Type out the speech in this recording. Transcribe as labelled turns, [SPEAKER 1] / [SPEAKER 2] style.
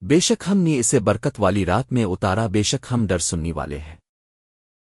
[SPEAKER 1] بے شک ہم نے اسے برکت والی رات میں اتارا، بے شک ہم ڈر سننی والے ہیں۔